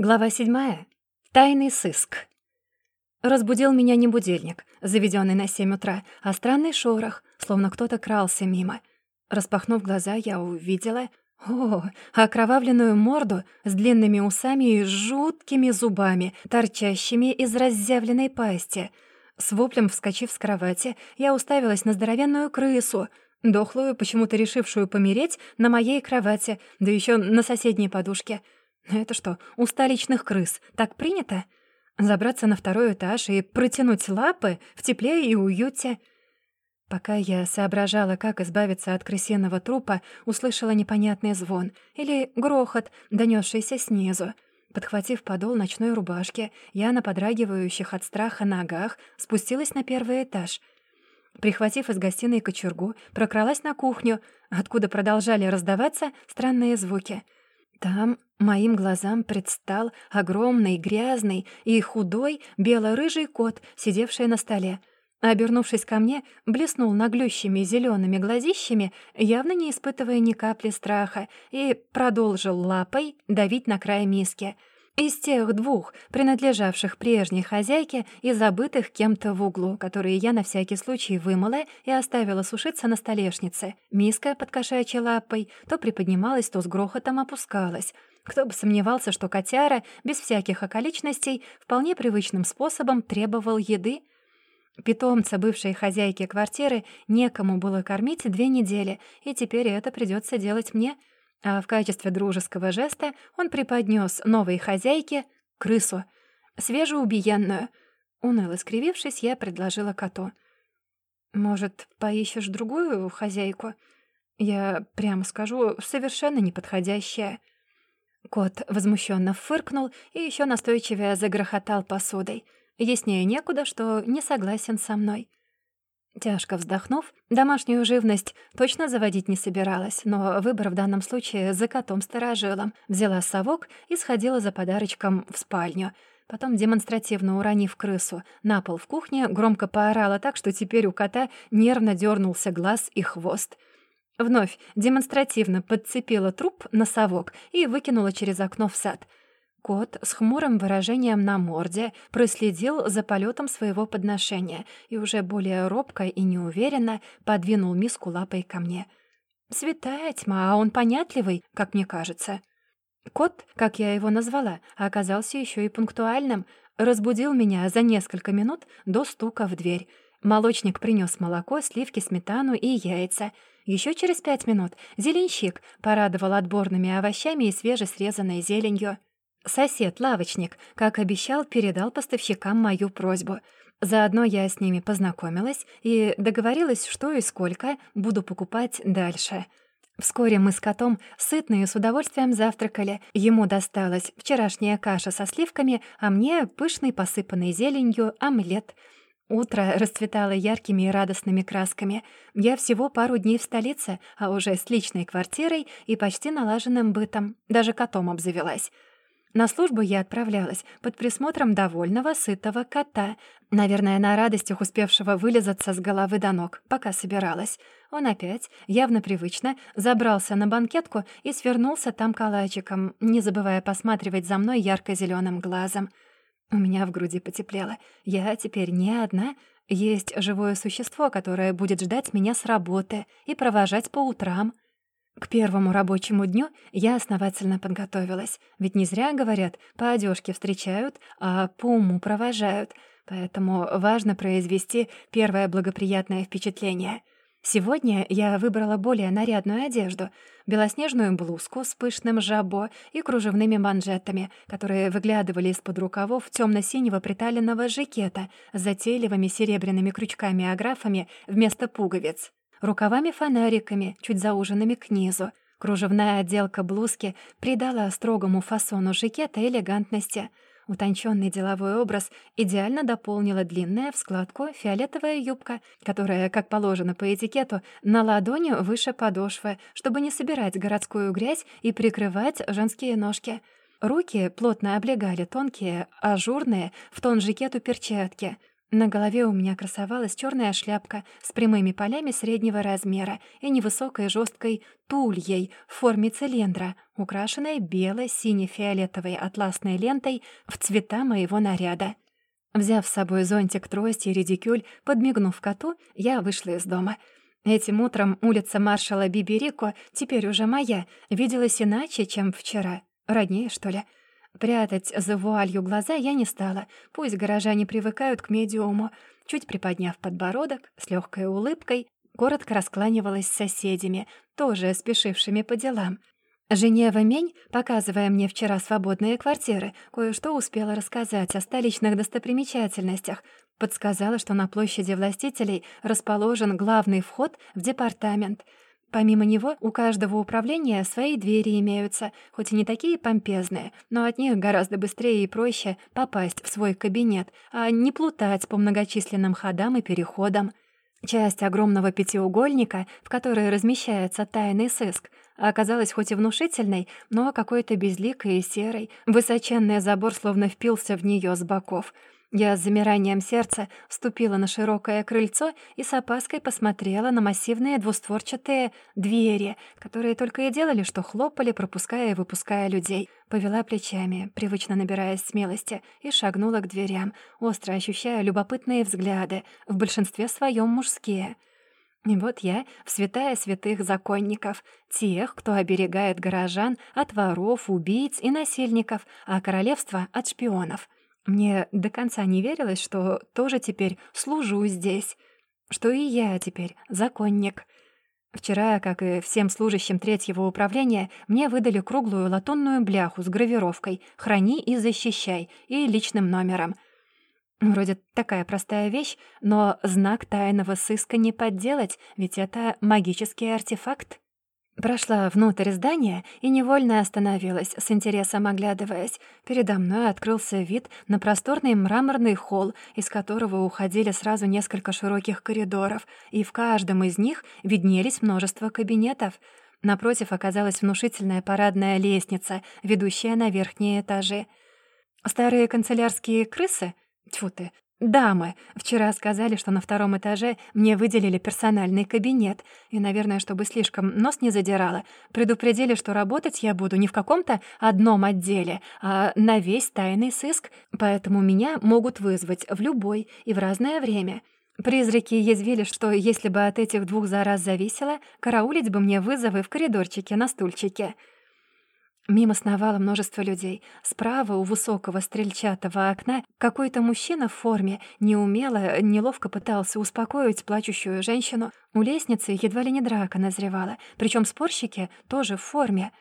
Глава седьмая. Тайный сыск. Разбудил меня не будильник, заведенный на семь утра, а странный шорох, словно кто-то крался мимо. Распахнув глаза, я увидела... О, окровавленную морду с длинными усами и жуткими зубами, торчащими из разъявленной пасти. С воплем вскочив с кровати, я уставилась на здоровенную крысу, дохлую, почему-то решившую помереть, на моей кровати, да еще на соседней подушке — это что, у столичных крыс так принято? Забраться на второй этаж и протянуть лапы в тепле и уюте? Пока я соображала, как избавиться от крысиного трупа, услышала непонятный звон или грохот, донесшийся снизу. Подхватив подол ночной рубашки, я на подрагивающих от страха ногах спустилась на первый этаж. Прихватив из гостиной кочергу, прокралась на кухню, откуда продолжали раздаваться странные звуки — там моим глазам предстал огромный, грязный и худой бело-рыжий кот, сидевший на столе. Обернувшись ко мне, блеснул наглющими зелеными глазищами, явно не испытывая ни капли страха, и продолжил лапой давить на край миски — из тех двух, принадлежавших прежней хозяйке и забытых кем-то в углу, которые я на всякий случай вымыла и оставила сушиться на столешнице. Миска под кошачьей лапой то приподнималась, то с грохотом опускалась. Кто бы сомневался, что котяра, без всяких околичностей, вполне привычным способом требовал еды. Питомца бывшей хозяйки квартиры некому было кормить две недели, и теперь это придется делать мне — а в качестве дружеского жеста он преподнес новой хозяйке крысу, свежеубиенную. Уныло скривившись, я предложила коту. «Может, поищешь другую хозяйку? Я, прямо скажу, совершенно неподходящая». Кот возмущенно фыркнул и еще настойчивее загрохотал посудой. Яснее некуда, что не согласен со мной. Тяжко вздохнув, домашнюю живность точно заводить не собиралась, но выбор в данном случае за котом-старожилом. Взяла совок и сходила за подарочком в спальню. Потом, демонстративно уронив крысу на пол в кухне, громко поорала так, что теперь у кота нервно дернулся глаз и хвост. Вновь демонстративно подцепила труп на совок и выкинула через окно в сад — Кот с хмурым выражением на морде проследил за полетом своего подношения и уже более робко и неуверенно подвинул миску лапой ко мне. «Святая тьма, а он понятливый, как мне кажется». Кот, как я его назвала, оказался еще и пунктуальным, разбудил меня за несколько минут до стука в дверь. Молочник принес молоко, сливки, сметану и яйца. Еще через пять минут зеленщик порадовал отборными овощами и свежесрезанной зеленью. Сосед-лавочник, как обещал, передал поставщикам мою просьбу. Заодно я с ними познакомилась и договорилась, что и сколько буду покупать дальше. Вскоре мы с котом сытные с удовольствием завтракали. Ему досталась вчерашняя каша со сливками, а мне пышный, посыпанный зеленью, омлет. Утро расцветало яркими и радостными красками. Я всего пару дней в столице, а уже с личной квартирой и почти налаженным бытом. Даже котом обзавелась. На службу я отправлялась под присмотром довольного, сытого кота, наверное, на радостях успевшего вылезаться с головы до ног, пока собиралась. Он опять, явно привычно, забрался на банкетку и свернулся там калачиком, не забывая посматривать за мной ярко зеленым глазом. У меня в груди потеплело. Я теперь не одна. Есть живое существо, которое будет ждать меня с работы и провожать по утрам — к первому рабочему дню я основательно подготовилась, ведь не зря говорят, по одежке встречают, а по уму провожают, поэтому важно произвести первое благоприятное впечатление. Сегодня я выбрала более нарядную одежду — белоснежную блузку с пышным жабо и кружевными манжетами, которые выглядывали из-под рукавов темно-синего приталенного жакета с затейливыми серебряными крючками-аграфами вместо пуговиц рукавами-фонариками, чуть зауженными к низу. Кружевная отделка блузки придала строгому фасону жакета элегантности. Утонченный деловой образ идеально дополнила длинная в складку фиолетовая юбка, которая, как положено по этикету, на ладони выше подошвы, чтобы не собирать городскую грязь и прикрывать женские ножки. Руки плотно облегали тонкие, ажурные, в тон жакету перчатки — На голове у меня красовалась черная шляпка с прямыми полями среднего размера и невысокой жесткой тульей в форме цилиндра, украшенной бело-сине-фиолетовой атласной лентой в цвета моего наряда. Взяв с собой зонтик, трость и редикюль, подмигнув коту, я вышла из дома. Этим утром улица маршала Биберико, теперь уже моя, виделась иначе, чем вчера. Роднее, что ли? — Прятать за вуалью глаза я не стала. Пусть горожане привыкают к медиуму. Чуть приподняв подбородок, с легкой улыбкой, коротко раскланивалась с соседями, тоже спешившими по делам. Женева Мень, показывая мне вчера свободные квартиры, кое-что успела рассказать о столичных достопримечательностях. Подсказала, что на площади властителей расположен главный вход в департамент — Помимо него, у каждого управления свои двери имеются, хоть и не такие помпезные, но от них гораздо быстрее и проще попасть в свой кабинет, а не плутать по многочисленным ходам и переходам. Часть огромного пятиугольника, в которой размещается тайный сыск, оказалась хоть и внушительной, но какой-то безликой и серой. Высоченный забор словно впился в нее с боков — я с замиранием сердца вступила на широкое крыльцо и с опаской посмотрела на массивные двустворчатые двери, которые только и делали, что хлопали, пропуская и выпуская людей. Повела плечами, привычно набираясь смелости, и шагнула к дверям, остро ощущая любопытные взгляды, в большинстве своем мужские. И вот я в святая святых законников, тех, кто оберегает горожан от воров, убийц и насильников, а королевство — от шпионов — мне до конца не верилось, что тоже теперь служу здесь, что и я теперь законник. Вчера, как и всем служащим третьего управления, мне выдали круглую латунную бляху с гравировкой «Храни и защищай» и личным номером. Вроде такая простая вещь, но знак тайного сыска не подделать, ведь это магический артефакт. Прошла внутрь здания и невольно остановилась, с интересом оглядываясь. Передо мной открылся вид на просторный мраморный холл, из которого уходили сразу несколько широких коридоров, и в каждом из них виднелись множество кабинетов. Напротив оказалась внушительная парадная лестница, ведущая на верхние этажи. Старые канцелярские крысы? Тьфу ты, «Дамы, вчера сказали, что на втором этаже мне выделили персональный кабинет, и, наверное, чтобы слишком нос не задирало, предупредили, что работать я буду не в каком-то одном отделе, а на весь тайный сыск, поэтому меня могут вызвать в любой и в разное время». Призраки язвили, что если бы от этих двух зараз зависело, караулить бы мне вызовы в коридорчике на стульчике. Мимо сновало множество людей. Справа у высокого стрельчатого окна какой-то мужчина в форме неумело, неловко пытался успокоить плачущую женщину. У лестницы едва ли не драка назревала, причем спорщики тоже в форме.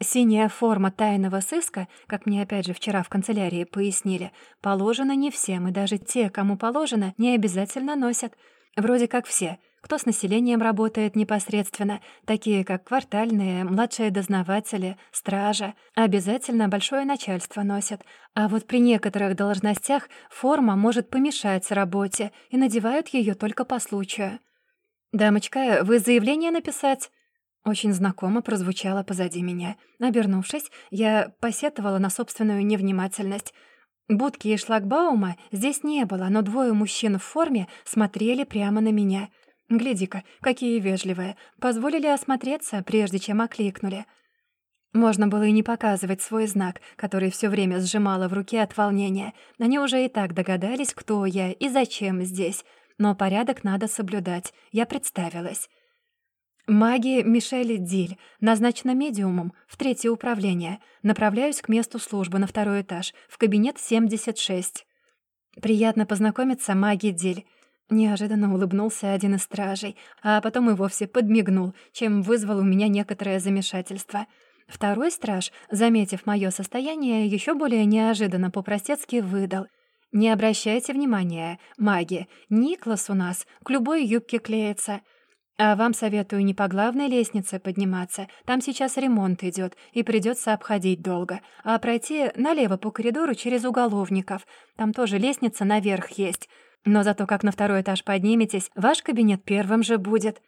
Синяя форма тайного сыска, как мне опять же вчера в канцелярии пояснили, положена не всем, и даже те, кому положено, не обязательно носят. Вроде как все — кто с населением работает непосредственно, такие как квартальные, младшие дознаватели, стража, обязательно большое начальство носят. А вот при некоторых должностях форма может помешать работе, и надевают ее только по случаю. «Дамочка, вы заявление написать?» Очень знакомо прозвучало позади меня. Обернувшись, я посетовала на собственную невнимательность. Будки и шлагбаума здесь не было, но двое мужчин в форме смотрели прямо на меня — Гляди-ка, какие вежливые. Позволили осмотреться, прежде чем окликнули. Можно было и не показывать свой знак, который все время сжимала в руке от волнения. Они уже и так догадались, кто я и зачем здесь. Но порядок надо соблюдать. Я представилась. Маги Мишель Диль, назначена медиумом в третье управление. Направляюсь к месту службы на второй этаж, в кабинет 76. Приятно познакомиться, маги Диль. Неожиданно улыбнулся один из стражей, а потом и вовсе подмигнул, чем вызвал у меня некоторое замешательство. Второй страж, заметив моё состояние, ещё более неожиданно по-простецки выдал. «Не обращайте внимания, маги, Никлас у нас к любой юбке клеится. А вам советую не по главной лестнице подниматься, там сейчас ремонт идёт, и придётся обходить долго, а пройти налево по коридору через уголовников. Там тоже лестница наверх есть». Но зато как на второй этаж подниметесь, ваш кабинет первым же будет».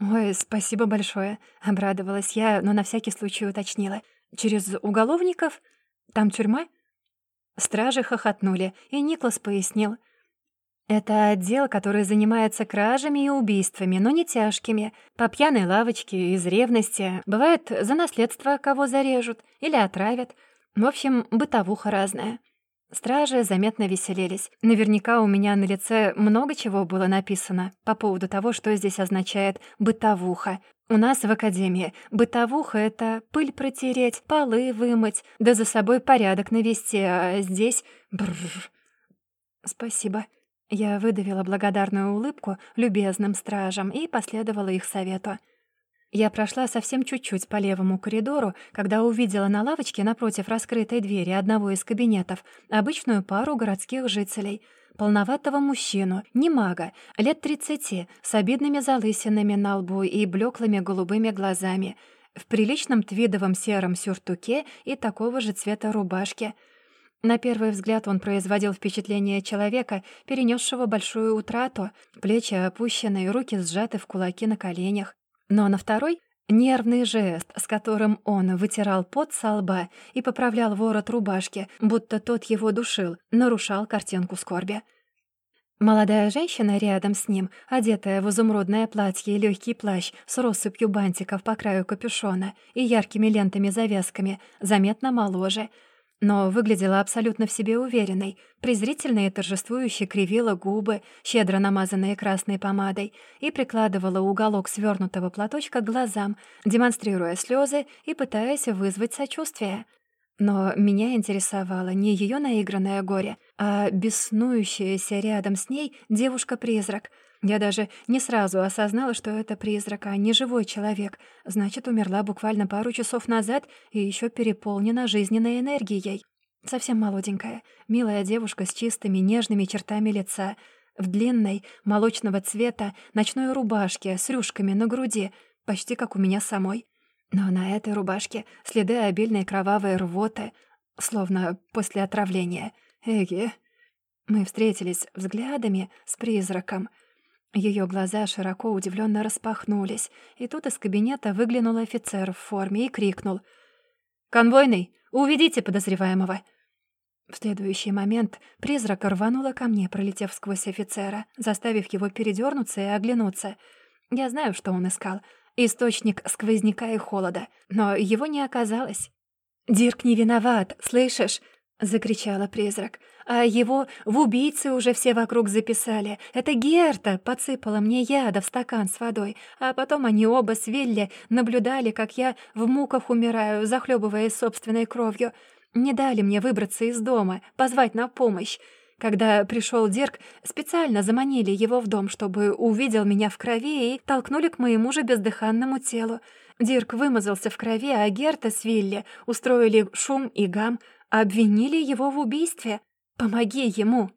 «Ой, спасибо большое», — обрадовалась я, но на всякий случай уточнила. «Через уголовников? Там тюрьма?» Стражи хохотнули, и Никлас пояснил. Это отдел, который занимается кражами и убийствами, но не тяжкими. По пьяной лавочке, из ревности. Бывает, за наследство кого зарежут или отравят. В общем, бытовуха разная. Стражи заметно веселились. Наверняка у меня на лице много чего было написано по поводу того, что здесь означает «бытовуха». У нас в академии бытовуха — это пыль протереть, полы вымыть, да за собой порядок навести, а здесь... Бррр. Спасибо. Я выдавила благодарную улыбку любезным стражам и последовала их совету. Я прошла совсем чуть-чуть по левому коридору, когда увидела на лавочке напротив раскрытой двери одного из кабинетов обычную пару городских жителей. Полноватого мужчину, не мага, лет тридцати, с обидными залысинами на лбу и блеклыми голубыми глазами, в приличном твидовом сером сюртуке и такого же цвета рубашке — на первый взгляд он производил впечатление человека, перенесшего большую утрату, плечи опущенные, руки сжаты в кулаки на коленях. Но на второй — нервный жест, с которым он вытирал пот со лба и поправлял ворот рубашки, будто тот его душил, нарушал картинку скорби. Молодая женщина рядом с ним, одетая в изумрудное платье и легкий плащ с россыпью бантиков по краю капюшона и яркими лентами-завязками, заметно моложе — но выглядела абсолютно в себе уверенной, презрительно и торжествующе кривила губы, щедро намазанные красной помадой, и прикладывала уголок свернутого платочка к глазам, демонстрируя слезы и пытаясь вызвать сочувствие. Но меня интересовало не ее наигранное горе, а беснующаяся рядом с ней девушка-призрак — я даже не сразу осознала, что это призрак, а не живой человек. Значит, умерла буквально пару часов назад и еще переполнена жизненной энергией. Совсем молоденькая, милая девушка с чистыми нежными чертами лица, в длинной, молочного цвета, ночной рубашке с рюшками на груди, почти как у меня самой. Но на этой рубашке следы обильной кровавой рвоты, словно после отравления. Эги. Мы встретились взглядами с призраком — ее глаза широко удивленно распахнулись, и тут из кабинета выглянул офицер в форме и крикнул «Конвойный, уведите подозреваемого!» В следующий момент призрак рванула ко мне, пролетев сквозь офицера, заставив его передернуться и оглянуться. Я знаю, что он искал. Источник сквозняка и холода. Но его не оказалось. «Дирк не виноват, слышишь?» — закричала призрак. «А его в убийцы уже все вокруг записали. Это Герта подсыпала мне яда в стакан с водой, а потом они оба с Вилли наблюдали, как я в муках умираю, захлебываясь собственной кровью. Не дали мне выбраться из дома, позвать на помощь. Когда пришел Дирк, специально заманили его в дом, чтобы увидел меня в крови и толкнули к моему же бездыханному телу. Дирк вымазался в крови, а Герта с Вилли устроили шум и гам — Обвинили его в убийстве. Помоги ему!»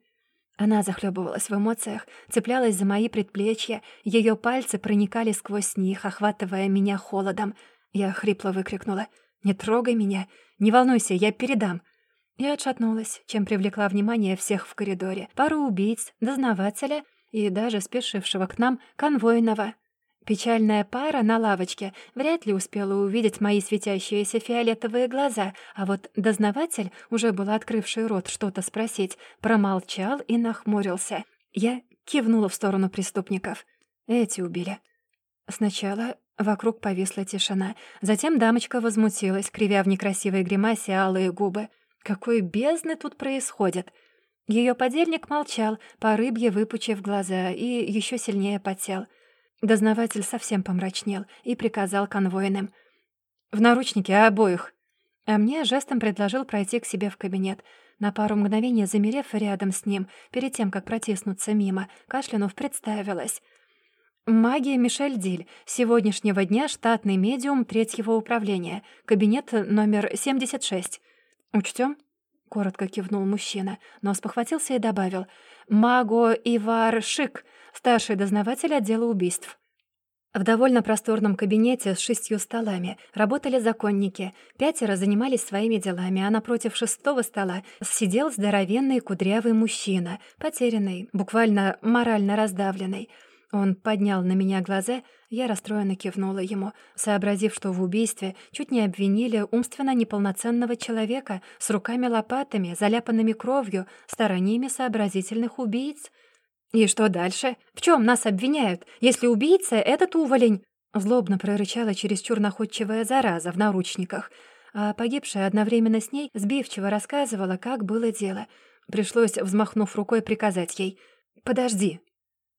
Она захлебывалась в эмоциях, цеплялась за мои предплечья, ее пальцы проникали сквозь них, охватывая меня холодом. Я хрипло выкрикнула «Не трогай меня! Не волнуйся, я передам!» Я отшатнулась, чем привлекла внимание всех в коридоре. Пару убийц, дознавателя и даже спешившего к нам конвойного. Печальная пара на лавочке вряд ли успела увидеть мои светящиеся фиолетовые глаза, а вот дознаватель, уже был открывший рот что-то спросить, промолчал и нахмурился. Я кивнула в сторону преступников. Эти убили. Сначала вокруг повисла тишина, затем дамочка возмутилась, кривя в некрасивой гримасе алые губы. «Какой бездны тут происходит?» Ее подельник молчал, по рыбье выпучив глаза, и еще сильнее потел — Дознаватель совсем помрачнел и приказал конвойным. «В наручники обоих!» А мне жестом предложил пройти к себе в кабинет. На пару мгновений замерев рядом с ним, перед тем, как протиснуться мимо, кашлянув представилась. «Магия Мишель Диль. Сегодняшнего дня штатный медиум третьего управления. Кабинет номер 76. Учтём?» — коротко кивнул мужчина, но спохватился и добавил. «Маго Ивар Шик, старший дознаватель отдела убийств. В довольно просторном кабинете с шестью столами работали законники. Пятеро занимались своими делами, а напротив шестого стола сидел здоровенный кудрявый мужчина, потерянный, буквально морально раздавленный. Он поднял на меня глаза, я расстроенно кивнула ему, сообразив, что в убийстве чуть не обвинили умственно неполноценного человека с руками-лопатами, заляпанными кровью, стараниями сообразительных убийц — «И что дальше? В чем нас обвиняют? Если убийца — этот уволень?» Злобно прорычала чересчур находчивая зараза в наручниках, а погибшая одновременно с ней сбивчиво рассказывала, как было дело. Пришлось, взмахнув рукой, приказать ей «Подожди».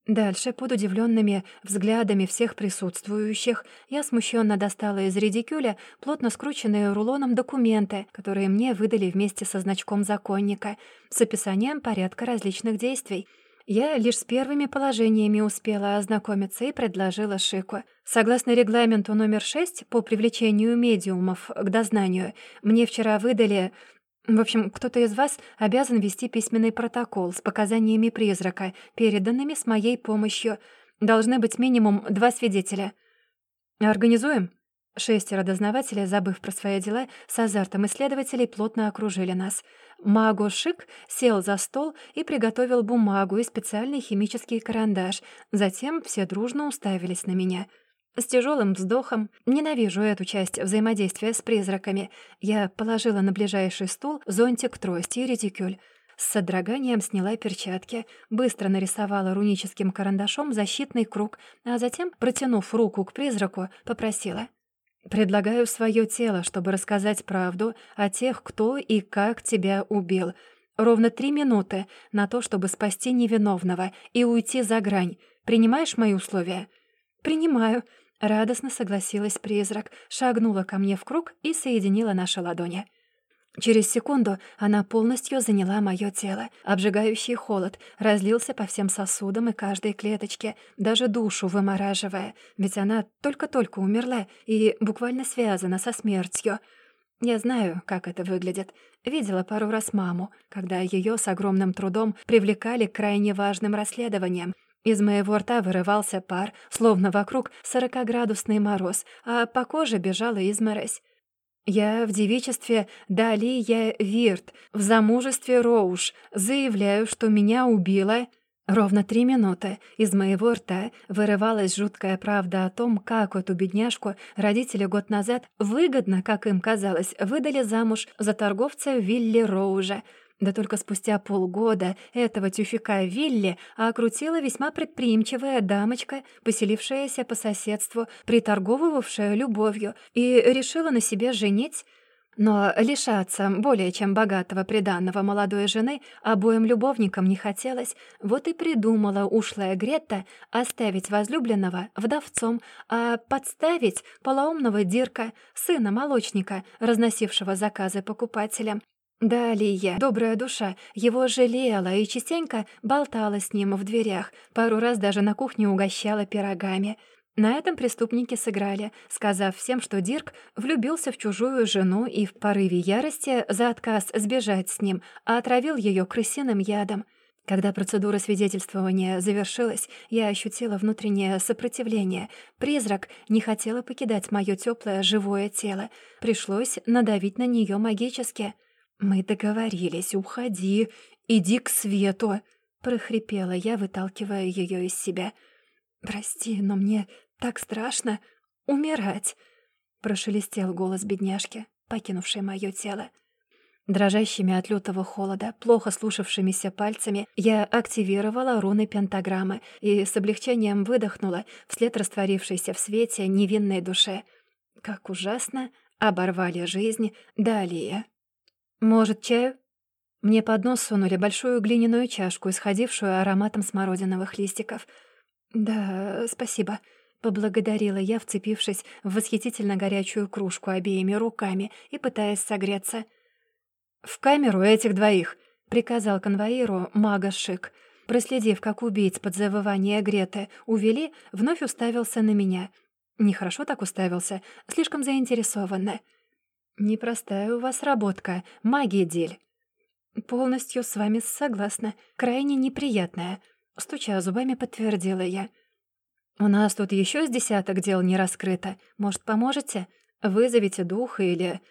Дальше, под удивленными взглядами всех присутствующих, я смущенно достала из редикюля плотно скрученные рулоном документы, которые мне выдали вместе со значком законника, с описанием порядка различных действий — я лишь с первыми положениями успела ознакомиться и предложила Шику. Согласно регламенту номер 6 по привлечению медиумов к дознанию, мне вчера выдали... В общем, кто-то из вас обязан вести письменный протокол с показаниями призрака, переданными с моей помощью. Должны быть минимум два свидетеля. Организуем? Шестеро дознавателей, забыв про свои дела, с азартом исследователей плотно окружили нас. Маго Шик сел за стол и приготовил бумагу и специальный химический карандаш. Затем все дружно уставились на меня. С тяжелым вздохом, ненавижу эту часть взаимодействия с призраками, я положила на ближайший стул зонтик, трость и ретикюль. С содроганием сняла перчатки, быстро нарисовала руническим карандашом защитный круг, а затем, протянув руку к призраку, попросила — Предлагаю свое тело, чтобы рассказать правду о тех, кто и как тебя убил. Ровно три минуты на то, чтобы спасти невиновного и уйти за грань. Принимаешь мои условия?» «Принимаю», — радостно согласилась призрак, шагнула ко мне в круг и соединила наши ладони. Через секунду она полностью заняла мое тело. Обжигающий холод разлился по всем сосудам и каждой клеточке, даже душу вымораживая, ведь она только-только умерла и буквально связана со смертью. Я знаю, как это выглядит. Видела пару раз маму, когда ее с огромным трудом привлекали к крайне важным расследованиям. Из моего рта вырывался пар, словно вокруг сорокоградусный мороз, а по коже бежала изморозь. Я в девичестве Далия Вирт, в замужестве Роуш, заявляю, что меня убила... Ровно три минуты из моего рта вырывалась жуткая правда о том, как эту бедняжку родители год назад выгодно, как им казалось, выдали замуж за торговца Вилли Роужа — да только спустя полгода этого тюфика Вилли окрутила весьма предприимчивая дамочка, поселившаяся по соседству, приторговывавшая любовью, и решила на себе женить... Но лишаться более чем богатого приданного молодой жены обоим любовникам не хотелось, вот и придумала ушлая Гретта оставить возлюбленного вдовцом, а подставить полоумного Дирка, сына молочника, разносившего заказы покупателям. Далее, добрая душа, его жалела и частенько болтала с ним в дверях, пару раз даже на кухне угощала пирогами. На этом преступники сыграли, сказав всем, что Дирк влюбился в чужую жену и в порыве ярости за отказ сбежать с ним, а отравил ее крысиным ядом. Когда процедура свидетельствования завершилась, я ощутила внутреннее сопротивление. Призрак не хотела покидать мое теплое живое тело. Пришлось надавить на нее магически — «Мы договорились, уходи, иди к свету», — прохрипела я, выталкивая ее из себя. «Прости, но мне так страшно умирать», — прошелестел голос бедняжки, покинувшей мое тело. Дрожащими от лютого холода, плохо слушавшимися пальцами, я активировала руны пентаграммы и с облегчением выдохнула вслед растворившейся в свете невинной душе. Как ужасно оборвали жизнь далее. «Может, чаю?» Мне под нос сунули большую глиняную чашку, исходившую ароматом смородиновых листиков. «Да, спасибо», — поблагодарила я, вцепившись в восхитительно горячую кружку обеими руками и пытаясь согреться. «В камеру этих двоих», — приказал конвоиру мага Шик. Проследив, как убийц под завывание Греты увели, вновь уставился на меня. Нехорошо так уставился, слишком заинтересованно. «Непростая у вас работка, магия дель». «Полностью с вами согласна. Крайне неприятная», — стуча зубами, подтвердила я. «У нас тут еще с десяток дел не раскрыто. Может, поможете? Вызовите дух или...»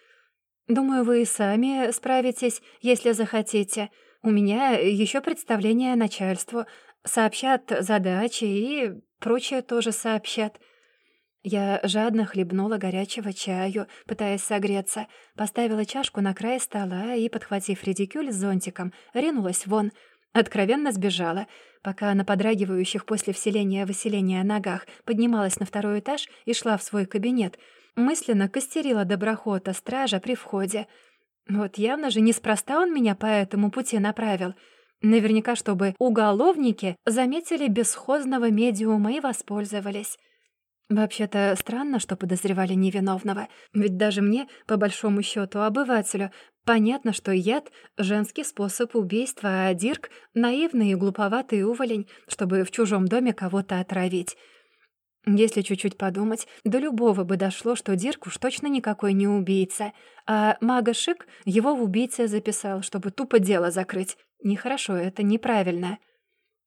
«Думаю, вы и сами справитесь, если захотите. У меня еще представление начальству. Сообщат задачи и прочее тоже сообщат». Я жадно хлебнула горячего чаю, пытаясь согреться, поставила чашку на край стола и, подхватив редикюль с зонтиком, ринулась вон. Откровенно сбежала, пока на подрагивающих после вселения-выселения ногах поднималась на второй этаж и шла в свой кабинет. Мысленно костерила доброхота стража при входе. Вот явно же неспроста он меня по этому пути направил. Наверняка, чтобы уголовники заметили бесхозного медиума и воспользовались. Вообще-то странно, что подозревали невиновного, ведь даже мне, по большому счету обывателю, понятно, что яд — женский способ убийства, а Дирк — наивный и глуповатый уволень, чтобы в чужом доме кого-то отравить. Если чуть-чуть подумать, до любого бы дошло, что Дирк уж точно никакой не убийца, а мага Шик его в убийце записал, чтобы тупо дело закрыть. Нехорошо, это неправильно.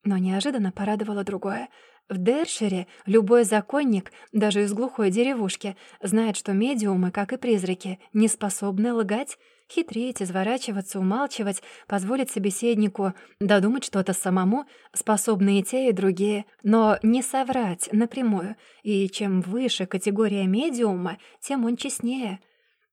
Но неожиданно порадовало другое — в Дершере любой законник, даже из глухой деревушки, знает, что медиумы, как и призраки, не способны лгать, хитрить, изворачиваться, умалчивать, позволить собеседнику додумать что-то самому, способны и те, и другие, но не соврать напрямую, и чем выше категория медиума, тем он честнее —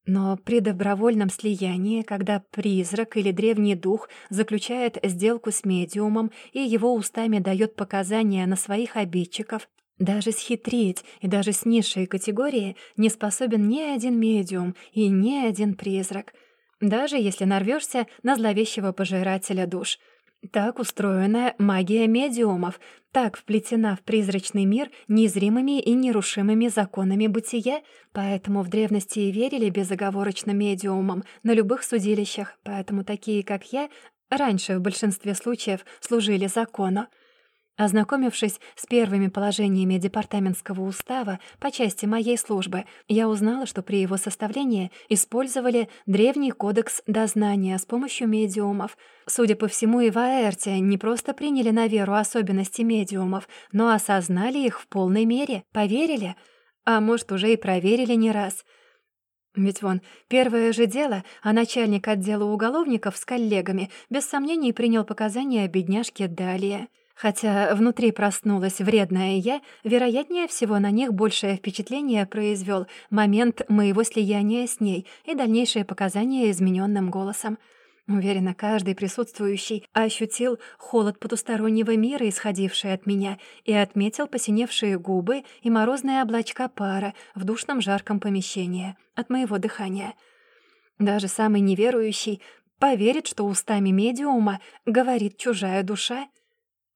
но при добровольном слиянии, когда призрак или древний дух заключает сделку с медиумом и его устами дает показания на своих обидчиков, даже схитрить и даже с низшей категории не способен ни один медиум и ни один призрак, даже если нарвешься на зловещего пожирателя душ — так устроена магия медиумов, так вплетена в призрачный мир незримыми и нерушимыми законами бытия, поэтому в древности и верили безоговорочно медиумам на любых судилищах, поэтому такие, как я, раньше в большинстве случаев служили закону. Ознакомившись с первыми положениями департаментского устава по части моей службы, я узнала, что при его составлении использовали древний кодекс дознания с помощью медиумов. Судя по всему, и в Аэрте не просто приняли на веру особенности медиумов, но осознали их в полной мере, поверили, а может, уже и проверили не раз — ведь вон, первое же дело, а начальник отдела уголовников с коллегами без сомнений принял показания бедняжки Далия. Хотя внутри проснулась вредная я, вероятнее всего на них большее впечатление произвел момент моего слияния с ней и дальнейшие показания измененным голосом. Уверена, каждый присутствующий ощутил холод потустороннего мира, исходивший от меня, и отметил посиневшие губы и морозные облачка пара в душном жарком помещении от моего дыхания. Даже самый неверующий поверит, что устами медиума говорит чужая душа —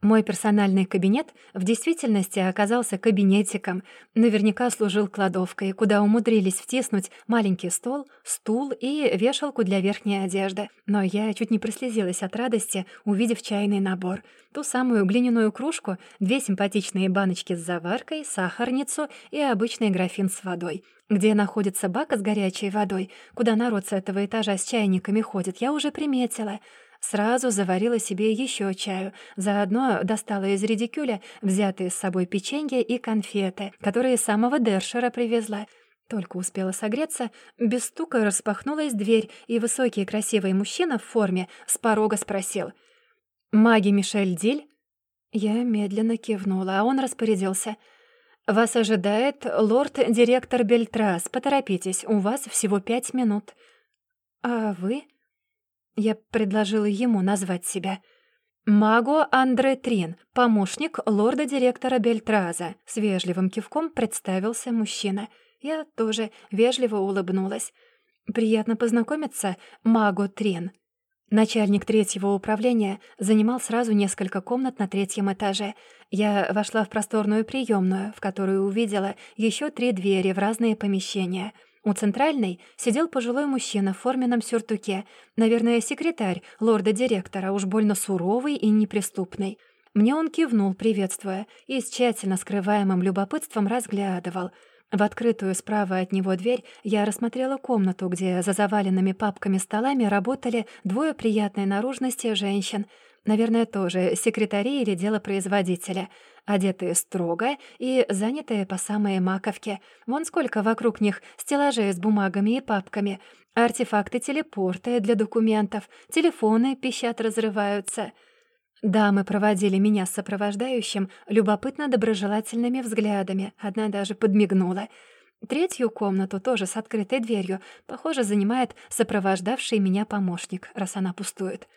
мой персональный кабинет в действительности оказался кабинетиком, наверняка служил кладовкой, куда умудрились втиснуть маленький стол, стул и вешалку для верхней одежды. Но я чуть не прослезилась от радости, увидев чайный набор. Ту самую глиняную кружку, две симпатичные баночки с заваркой, сахарницу и обычный графин с водой. Где находится бак с горячей водой, куда народ с этого этажа с чайниками ходит, я уже приметила — Сразу заварила себе еще чаю, заодно достала из редикюля взятые с собой печенье и конфеты, которые самого Дершера привезла. Только успела согреться, без стука распахнулась дверь, и высокий красивый мужчина в форме с порога спросил. «Маги Мишель Диль?» Я медленно кивнула, а он распорядился. «Вас ожидает лорд-директор Бельтрас. Поторопитесь, у вас всего пять минут». «А вы?» Я предложила ему назвать себя. «Маго Андре Трин, помощник лорда-директора Бельтраза», с вежливым кивком представился мужчина. Я тоже вежливо улыбнулась. «Приятно познакомиться, Маго Трин». Начальник третьего управления занимал сразу несколько комнат на третьем этаже. Я вошла в просторную приемную, в которую увидела еще три двери в разные помещения — у центральной сидел пожилой мужчина в форменном сюртуке, наверное, секретарь лорда-директора, уж больно суровый и неприступный. Мне он кивнул, приветствуя, и с тщательно скрываемым любопытством разглядывал. В открытую справа от него дверь я рассмотрела комнату, где за заваленными папками столами работали двое приятной наружности женщин, наверное, тоже секретари или делопроизводителя — одетые строго и занятые по самые маковке. Вон сколько вокруг них стеллажей с бумагами и папками, артефакты телепорта для документов, телефоны пищат разрываются. Дамы проводили меня с сопровождающим любопытно-доброжелательными взглядами, одна даже подмигнула. Третью комнату, тоже с открытой дверью, похоже, занимает сопровождавший меня помощник, раз она пустует.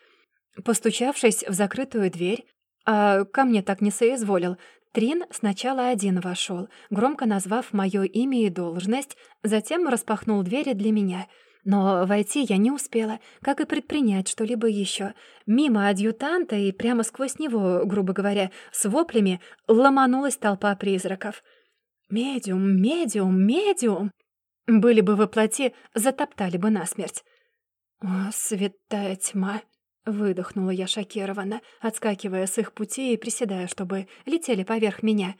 Постучавшись в закрытую дверь, а ко мне так не соизволил, Трин сначала один вошел, громко назвав мое имя и должность, затем распахнул двери для меня. Но войти я не успела, как и предпринять что-либо еще. Мимо адъютанта и прямо сквозь него, грубо говоря, с воплями ломанулась толпа призраков. «Медиум, медиум, медиум!» Были бы воплоти, затоптали бы насмерть. «О, святая тьма!» Выдохнула я шокированно, отскакивая с их пути и приседая, чтобы летели поверх меня.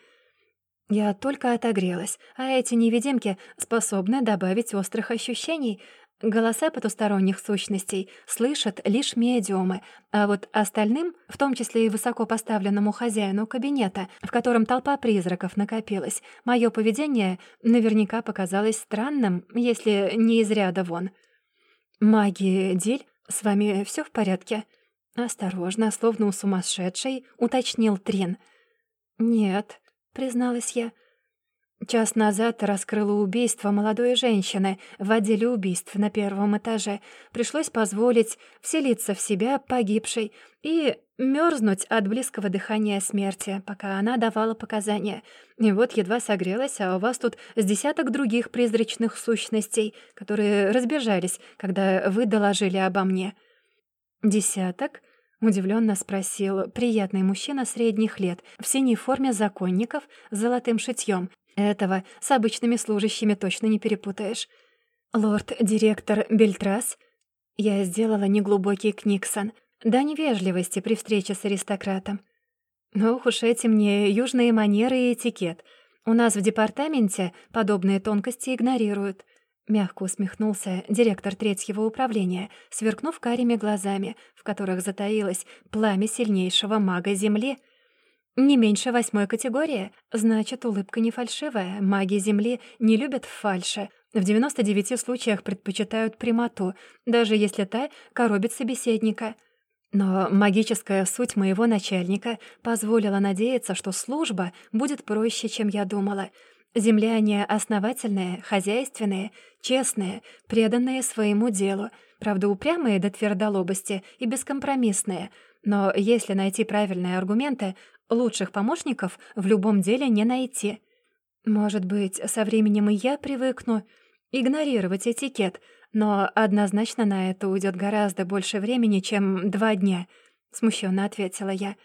Я только отогрелась, а эти невидимки способны добавить острых ощущений. Голоса потусторонних сущностей слышат лишь медиумы, а вот остальным, в том числе и высокопоставленному хозяину кабинета, в котором толпа призраков накопилась, мое поведение наверняка показалось странным, если не из ряда вон. Маги Диль «С вами все в порядке?» Осторожно, словно у сумасшедшей, уточнил Трин. «Нет», — призналась я. Час назад раскрыла убийство молодой женщины в отделе убийств на первом этаже. Пришлось позволить вселиться в себя погибшей и мерзнуть от близкого дыхания смерти, пока она давала показания. И вот едва согрелась, а у вас тут с десяток других призрачных сущностей, которые разбежались, когда вы доложили обо мне. «Десяток?» — удивленно спросил приятный мужчина средних лет в синей форме законников с золотым шитьем. Этого с обычными служащими точно не перепутаешь. «Лорд-директор Бельтрас?» Я сделала неглубокий книксон. Да невежливости при встрече с аристократом. Ох уж эти мне южные манеры и этикет. У нас в департаменте подобные тонкости игнорируют. Мягко усмехнулся директор третьего управления, сверкнув карими глазами, в которых затаилось пламя сильнейшего мага Земли — не меньше восьмой категории. Значит, улыбка не фальшивая. Маги Земли не любят фальши. В 99 случаях предпочитают прямоту, даже если та коробит собеседника. Но магическая суть моего начальника позволила надеяться, что служба будет проще, чем я думала. Земляне основательные, хозяйственные, честные, преданные своему делу, правда, упрямые до твердолобости и бескомпромиссные — но если найти правильные аргументы, Лучших помощников в любом деле не найти. Может быть, со временем и я привыкну игнорировать этикет, но однозначно на это уйдет гораздо больше времени, чем два дня», — смущенно ответила я.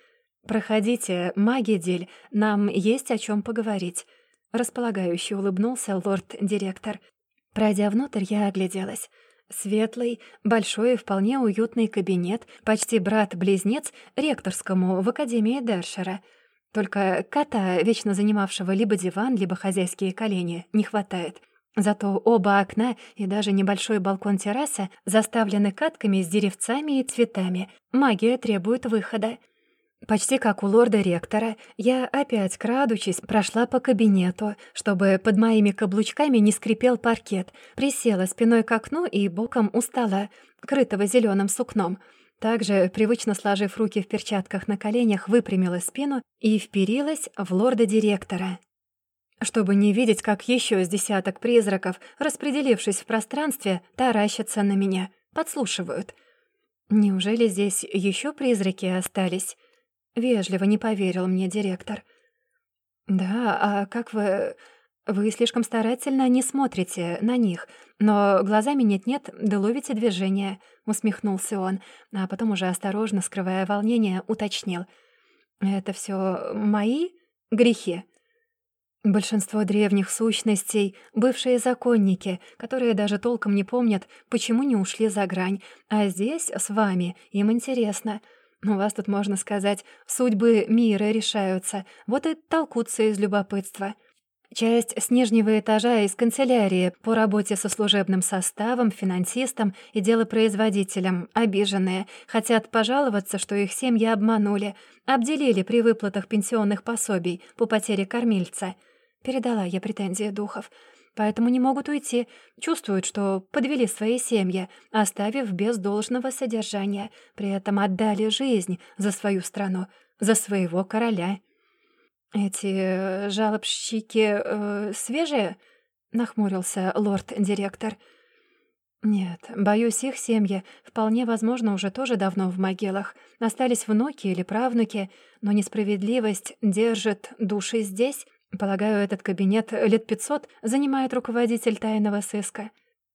«Проходите, маги Дель, нам есть о чем поговорить», — располагающе улыбнулся лорд-директор. Пройдя внутрь, я огляделась. Светлый, большой и вполне уютный кабинет, почти брат-близнец ректорскому в Академии Дершера. Только кота, вечно занимавшего либо диван, либо хозяйские колени, не хватает. Зато оба окна и даже небольшой балкон терраса заставлены катками с деревцами и цветами. Магия требует выхода. Почти как у лорда-ректора, я опять, крадучись, прошла по кабинету, чтобы под моими каблучками не скрипел паркет, присела спиной к окну и боком у стола, крытого зеленым сукном. Также, привычно сложив руки в перчатках на коленях, выпрямила спину и вперилась в лорда-директора. Чтобы не видеть, как еще с десяток призраков, распределившись в пространстве, таращатся на меня, подслушивают. Неужели здесь еще призраки остались? Вежливо не поверил мне директор. «Да, а как вы... Вы слишком старательно не смотрите на них, но глазами нет-нет, да ловите движение», — усмехнулся он, а потом уже осторожно, скрывая волнение, уточнил. «Это все мои грехи?» Большинство древних сущностей — бывшие законники, которые даже толком не помнят, почему не ушли за грань. А здесь, с вами, им интересно — у вас тут, можно сказать, судьбы мира решаются, вот и толкутся из любопытства. Часть с нижнего этажа из канцелярии по работе со служебным составом, финансистом и делопроизводителем, обиженные, хотят пожаловаться, что их семьи обманули, обделили при выплатах пенсионных пособий по потере кормильца. Передала я претензии духов — поэтому не могут уйти, чувствуют, что подвели свои семьи, оставив без должного содержания, при этом отдали жизнь за свою страну, за своего короля. «Эти э, жалобщики э, свежие?» — нахмурился лорд-директор. Нет, боюсь, их семьи вполне возможно уже тоже давно в могилах. Остались внуки или правнуки, но несправедливость держит души здесь. Полагаю, этот кабинет лет пятьсот занимает руководитель тайного сыска.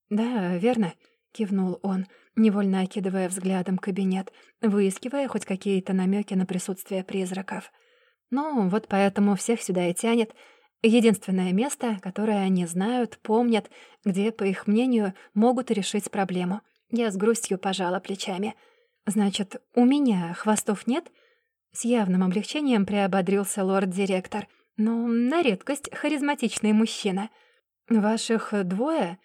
«Да, верно», — кивнул он, невольно окидывая взглядом кабинет, выискивая хоть какие-то намеки на присутствие призраков. «Ну, вот поэтому всех сюда и тянет». Единственное место, которое они знают, помнят, где, по их мнению, могут решить проблему. Я с грустью пожала плечами. «Значит, у меня хвостов нет?» С явным облегчением приободрился лорд-директор. «Ну, на редкость харизматичный мужчина. Ваших двое?»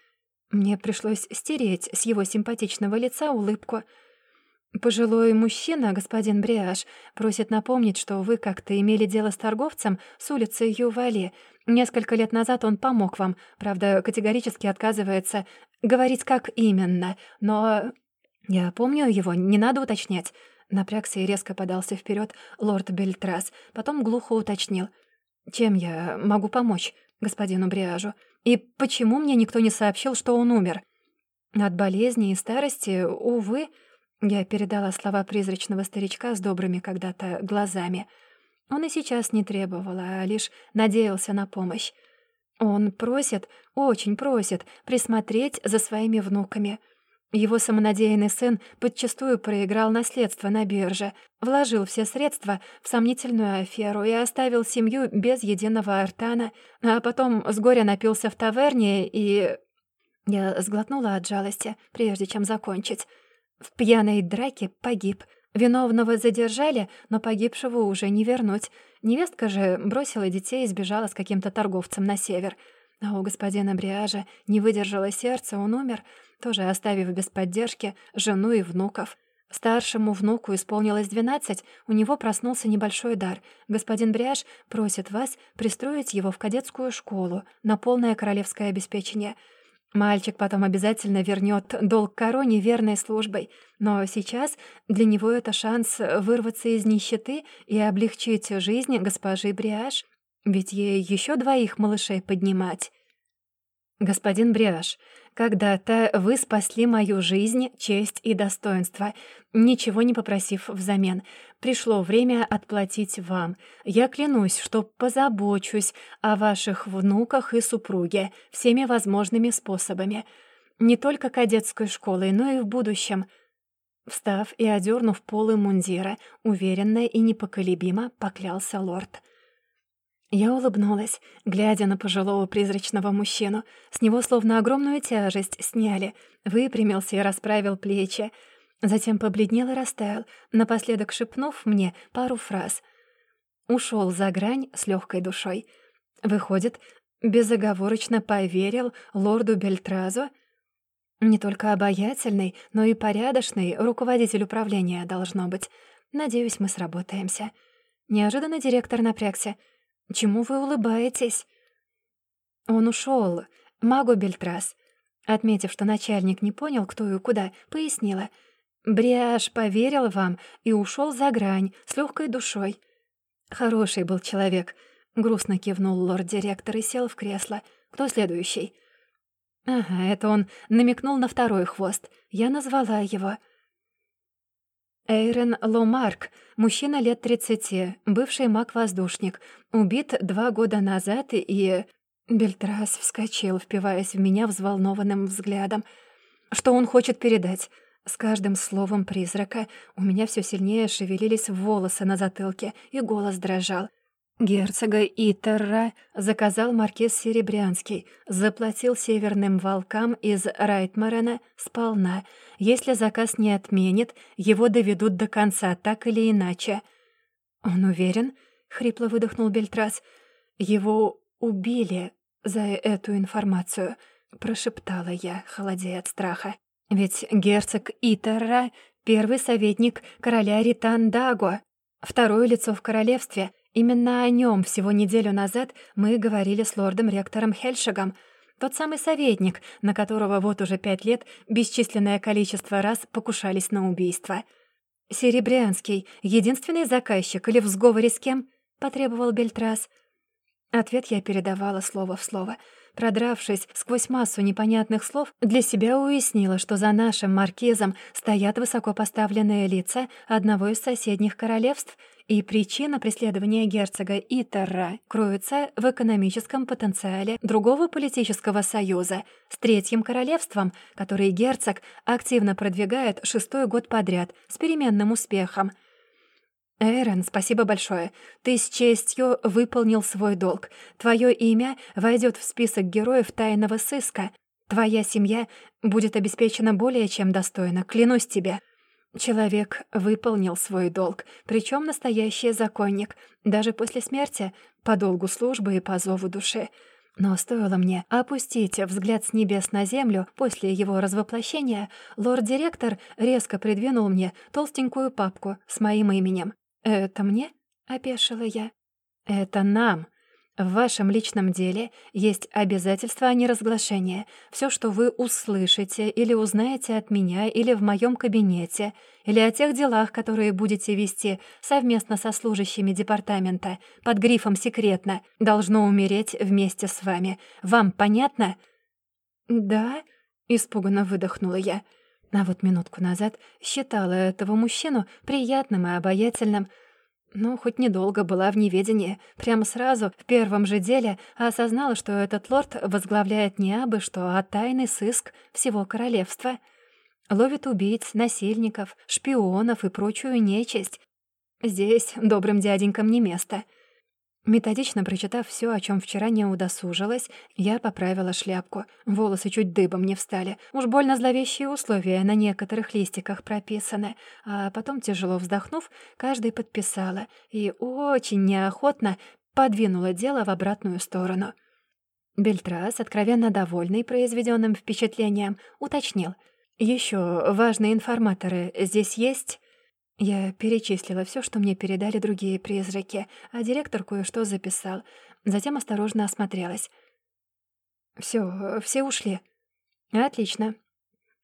Мне пришлось стереть с его симпатичного лица улыбку — «Пожилой мужчина, господин Бриаш, просит напомнить, что вы как-то имели дело с торговцем с улицы Ювали. Несколько лет назад он помог вам, правда, категорически отказывается говорить, как именно, но... Я помню его, не надо уточнять». Напрягся и резко подался вперед лорд Бельтрас, потом глухо уточнил. «Чем я могу помочь господину Бриажу? И почему мне никто не сообщил, что он умер?» «От болезни и старости, увы...» Я передала слова призрачного старичка с добрыми когда-то глазами. Он и сейчас не требовал, а лишь надеялся на помощь. Он просит, очень просит, присмотреть за своими внуками. Его самонадеянный сын подчастую проиграл наследство на бирже, вложил все средства в сомнительную аферу и оставил семью без единого артана, а потом с горя напился в таверне и... Я сглотнула от жалости, прежде чем закончить. В пьяной драке погиб. Виновного задержали, но погибшего уже не вернуть. Невестка же бросила детей и сбежала с каким-то торговцем на север. А у господина Бриажа не выдержало сердце, он умер, тоже оставив без поддержки жену и внуков. Старшему внуку исполнилось двенадцать, у него проснулся небольшой дар. Господин Бриаж просит вас пристроить его в кадетскую школу на полное королевское обеспечение — Мальчик потом обязательно вернет долг короне верной службой, но сейчас для него это шанс вырваться из нищеты и облегчить жизнь госпожи Бриаш, ведь ей еще двоих малышей поднимать. «Господин Бриаш, когда-то вы спасли мою жизнь, честь и достоинство, ничего не попросив взамен. Пришло время отплатить вам. Я клянусь, что позабочусь о ваших внуках и супруге всеми возможными способами. Не только кадетской школой, но и в будущем». Встав и одернув полы мундира, уверенно и непоколебимо поклялся лорд — я улыбнулась, глядя на пожилого призрачного мужчину. С него словно огромную тяжесть сняли. Выпрямился и расправил плечи. Затем побледнел и растаял, напоследок шепнув мне пару фраз. Ушел за грань с легкой душой. Выходит, безоговорочно поверил лорду Бельтразу. Не только обаятельный, но и порядочный руководитель управления должно быть. Надеюсь, мы сработаемся. Неожиданно директор напрягся — Чему вы улыбаетесь?» Он ушел, магу Бельтрас. Отметив, что начальник не понял, кто и куда, пояснила. «Бриаш поверил вам и ушел за грань, с легкой душой». «Хороший был человек», — грустно кивнул лорд-директор и сел в кресло. «Кто следующий?» «Ага, это он намекнул на второй хвост. Я назвала его». Эйрен Ломарк, мужчина лет 30, бывший маг-воздушник, убит два года назад и... Бельтрас вскочил, впиваясь в меня взволнованным взглядом. Что он хочет передать? С каждым словом призрака у меня все сильнее шевелились волосы на затылке, и голос дрожал. Герцога Итерра заказал маркиз Серебрянский, заплатил северным волкам из Райтмарена сполна. Если заказ не отменит, его доведут до конца, так или иначе. «Он уверен?» — хрипло выдохнул Бельтрас. «Его убили за эту информацию», — прошептала я, холодея от страха. «Ведь герцог Итерра — первый советник короля Ритандаго, второе лицо в королевстве — Именно о нем всего неделю назад мы говорили с лордом-ректором Хельшигом, тот самый советник, на которого вот уже пять лет бесчисленное количество раз покушались на убийство. «Серебрянский — единственный заказчик или в сговоре с кем?» — потребовал Бельтрас. Ответ я передавала слово в слово. продравшись сквозь массу непонятных слов, для себя уяснила, что за нашим маркизом стоят высокопоставленные лица одного из соседних королевств, и причина преследования герцога Итерра кроется в экономическом потенциале другого политического союза с Третьим Королевством, который герцог активно продвигает шестой год подряд с переменным успехом — «Эйрон, спасибо большое. Ты с честью выполнил свой долг. Твое имя войдет в список героев тайного сыска. Твоя семья будет обеспечена более чем достойно, клянусь тебе». Человек выполнил свой долг, причем настоящий законник, даже после смерти, по долгу службы и по зову души. Но стоило мне опустить взгляд с небес на землю после его развоплощения, лорд-директор резко придвинул мне толстенькую папку с моим именем. «Это мне?» — опешила я. «Это нам. В вашем личном деле есть обязательство о неразглашении. Все, что вы услышите или узнаете от меня или в моем кабинете, или о тех делах, которые будете вести совместно со служащими департамента под грифом «секретно», должно умереть вместе с вами. Вам понятно?» «Да», — испуганно выдохнула я. А вот минутку назад считала этого мужчину приятным и обаятельным, ну, хоть недолго была в неведении. Прямо сразу, в первом же деле, осознала, что этот лорд возглавляет не абы что, а тайный сыск всего королевства. Ловит убийц, насильников, шпионов и прочую нечисть. Здесь добрым дяденькам не место. Методично прочитав все, о чем вчера не удосужилась, я поправила шляпку. Волосы чуть дыбом не встали. Уж больно зловещие условия на некоторых листиках прописаны. А потом, тяжело вздохнув, каждый подписала и очень неохотно подвинула дело в обратную сторону. Бельтрас, откровенно довольный произведенным впечатлением, уточнил. «Еще важные информаторы здесь есть?» Я перечислила все, что мне передали другие призраки, а директор кое-что записал. Затем осторожно осмотрелась. Все, все ушли. Отлично.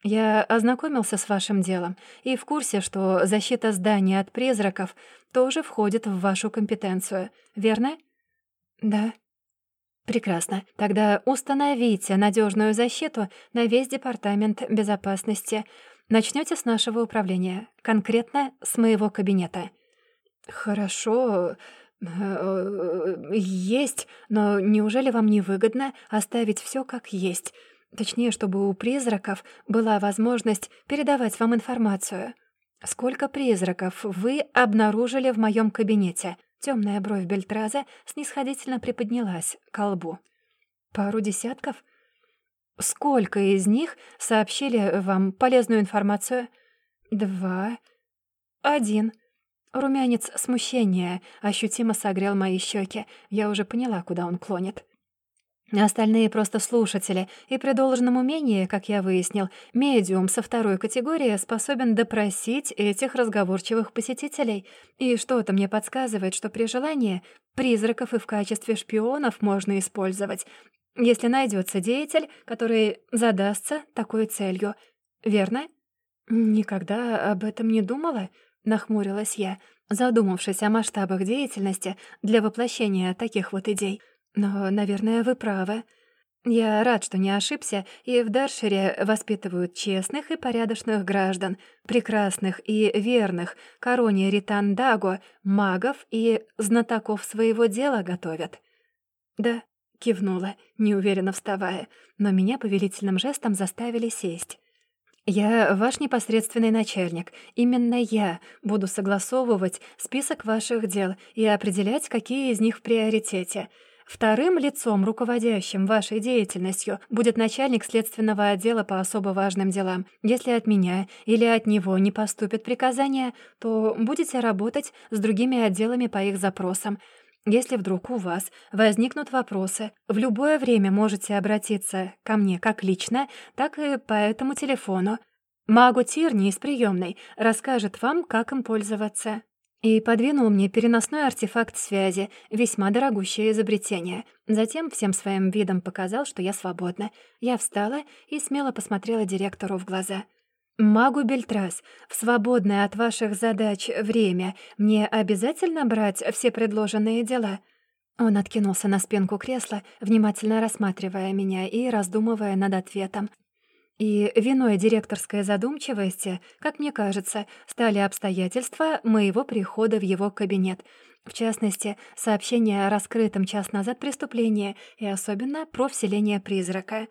Я ознакомился с вашим делом и в курсе, что защита здания от призраков тоже входит в вашу компетенцию, верно? Да. Прекрасно. Тогда установите надежную защиту на весь департамент безопасности — Начнете с нашего управления, конкретно с моего кабинета». «Хорошо, э, есть, но неужели вам не выгодно оставить все как есть? Точнее, чтобы у призраков была возможность передавать вам информацию. Сколько призраков вы обнаружили в моем кабинете?» Темная бровь Бельтраза снисходительно приподнялась к лбу. «Пару десятков?» Сколько из них сообщили вам полезную информацию? Два. Один. Румянец смущения ощутимо согрел мои щеки. Я уже поняла, куда он клонит. Остальные просто слушатели, и при должном умении, как я выяснил, медиум со второй категории способен допросить этих разговорчивых посетителей. И что-то мне подсказывает, что при желании призраков и в качестве шпионов можно использовать если найдется деятель, который задастся такой целью. Верно? Никогда об этом не думала, нахмурилась я, задумавшись о масштабах деятельности для воплощения таких вот идей. Но, наверное, вы правы. Я рад, что не ошибся, и в Даршире воспитывают честных и порядочных граждан, прекрасных и верных, короне Ритандаго, магов и знатоков своего дела готовят. Да, Кивнула, неуверенно вставая, но меня повелительным жестом заставили сесть. «Я ваш непосредственный начальник. Именно я буду согласовывать список ваших дел и определять, какие из них в приоритете. Вторым лицом, руководящим вашей деятельностью, будет начальник следственного отдела по особо важным делам. Если от меня или от него не поступят приказания, то будете работать с другими отделами по их запросам. Если вдруг у вас возникнут вопросы, в любое время можете обратиться ко мне как лично, так и по этому телефону. Магу Тирни из приемной расскажет вам, как им пользоваться. И подвинул мне переносной артефакт связи, весьма дорогущее изобретение. Затем всем своим видом показал, что я свободна. Я встала и смело посмотрела директору в глаза — «Магу Бельтрас, в свободное от ваших задач время мне обязательно брать все предложенные дела?» Он откинулся на спинку кресла, внимательно рассматривая меня и раздумывая над ответом. И виной директорской задумчивости, как мне кажется, стали обстоятельства моего прихода в его кабинет. В частности, сообщение о раскрытом час назад преступлении и особенно про вселение призрака.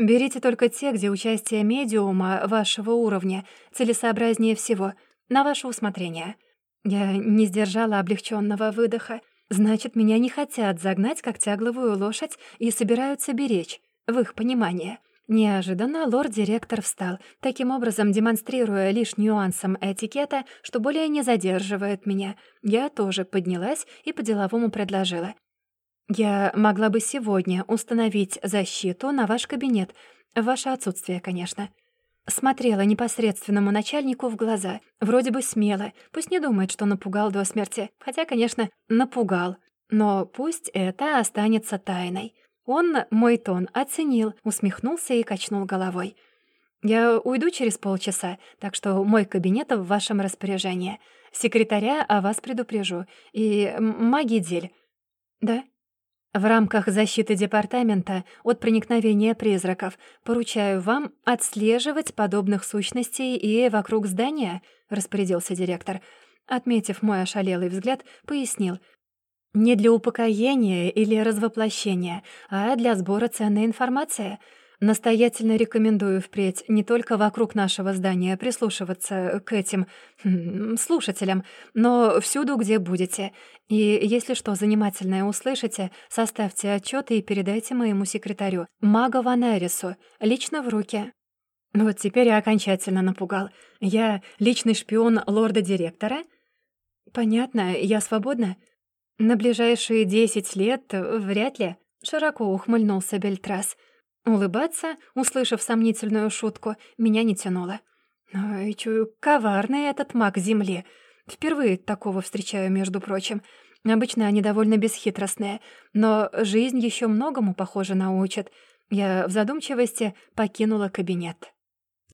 Берите только те, где участие медиума вашего уровня целесообразнее всего, на ваше усмотрение. Я не сдержала облегченного выдоха. Значит, меня не хотят загнать, как тягловую лошадь, и собираются беречь, в их понимании. Неожиданно лорд-директор встал, таким образом демонстрируя лишь нюансом этикета, что более не задерживает меня. Я тоже поднялась и по-деловому предложила. «Я могла бы сегодня установить защиту на ваш кабинет, в ваше отсутствие, конечно». Смотрела непосредственному начальнику в глаза. Вроде бы смело. Пусть не думает, что напугал до смерти. Хотя, конечно, напугал. Но пусть это останется тайной. Он мой тон оценил, усмехнулся и качнул головой. «Я уйду через полчаса, так что мой кабинет в вашем распоряжении. Секретаря о вас предупрежу. И маги дель». «Да?» В рамках защиты департамента от проникновения призраков поручаю вам отслеживать подобных сущностей и вокруг здания, распорядился директор. Отметив мой ошалелый взгляд, пояснил. Не для упокоения или развоплощения, а для сбора ценной информации — Настоятельно рекомендую впредь не только вокруг нашего здания прислушиваться к этим хм, слушателям, но всюду, где будете. И если что занимательное услышите, составьте отчёт и передайте моему секретарю, Мага Ванерису, лично в руки. Вот теперь я окончательно напугал. Я личный шпион лорда-директора? Понятно, я свободна? На ближайшие десять лет вряд ли. Широко ухмыльнулся Бельтрас — Улыбаться, услышав сомнительную шутку, меня не тянуло. Ой, чую, коварный этот маг Земли. Впервые такого встречаю, между прочим. Обычно они довольно бесхитростные, но жизнь еще многому, похоже, научит. Я в задумчивости покинула кабинет.